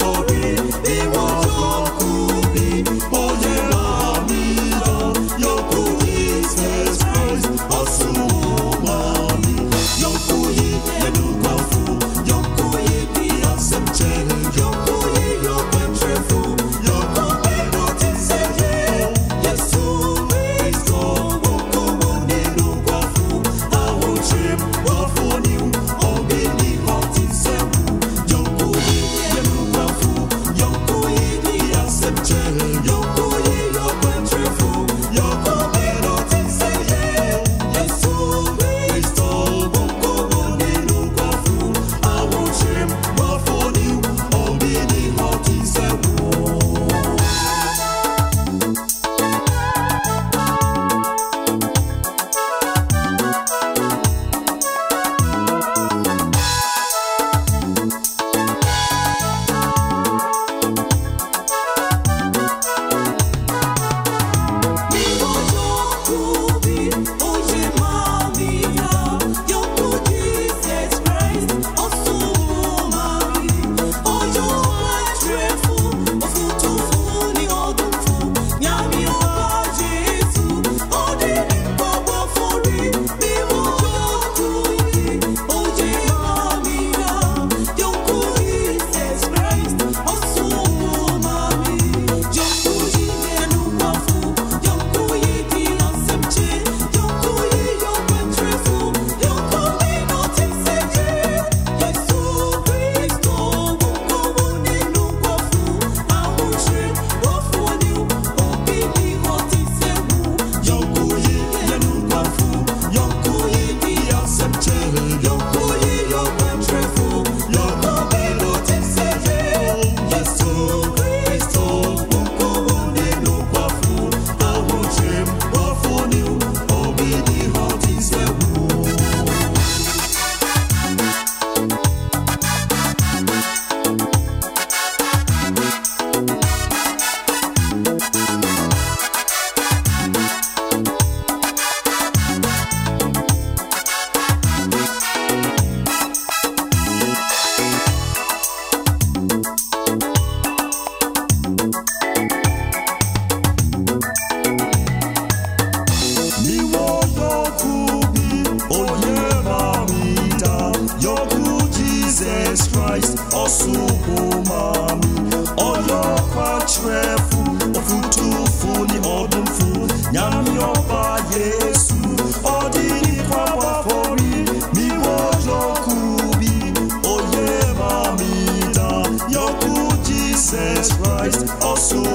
for Jesus Christ, also